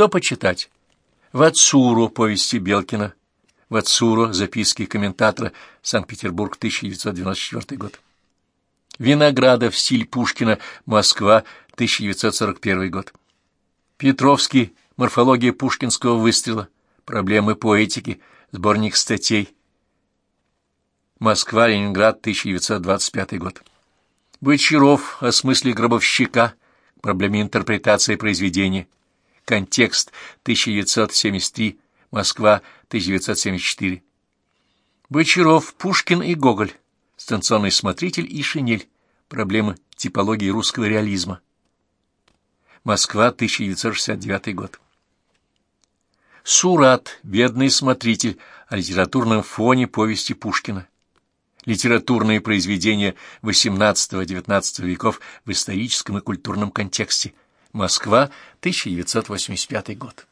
Что почитать? Вацуру, повести Белкина. Вацуру, записки комментатора, Санкт-Петербург, 1994 год. Виноградов, стиль Пушкина, Москва, 1941 год. Петровский, морфология пушкинского выстрела, проблемы поэтики, сборник статей. Москва, Ленинград, 1925 год. Бочаров о смысле гробовщика, проблеме интерпретации произведения. Контекст 1973, Москва 1974. Бочаров, Пушкин и Гоголь. Станционный смотритель и шинель. Проблемы типологии русского реализма. Москва, 1969 год. Сурат, бедный смотритель, о литературном фоне повести Пушкина. Литературные произведения XVIII-XIX веков в историческом и культурном контексте. Москва, 1985 год.